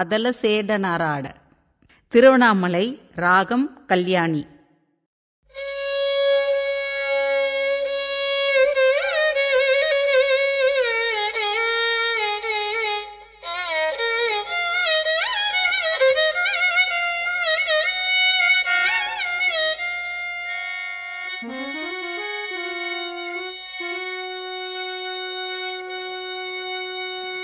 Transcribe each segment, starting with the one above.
அதலசேடனாராட Tiruvannamalai Raagam Kalyani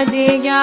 Adya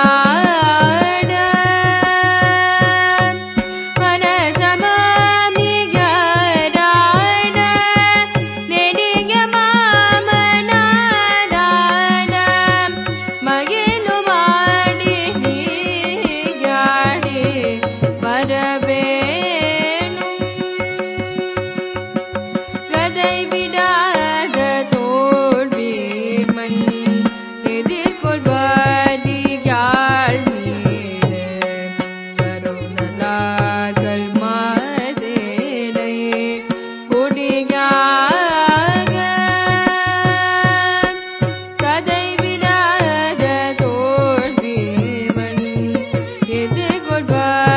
Lord,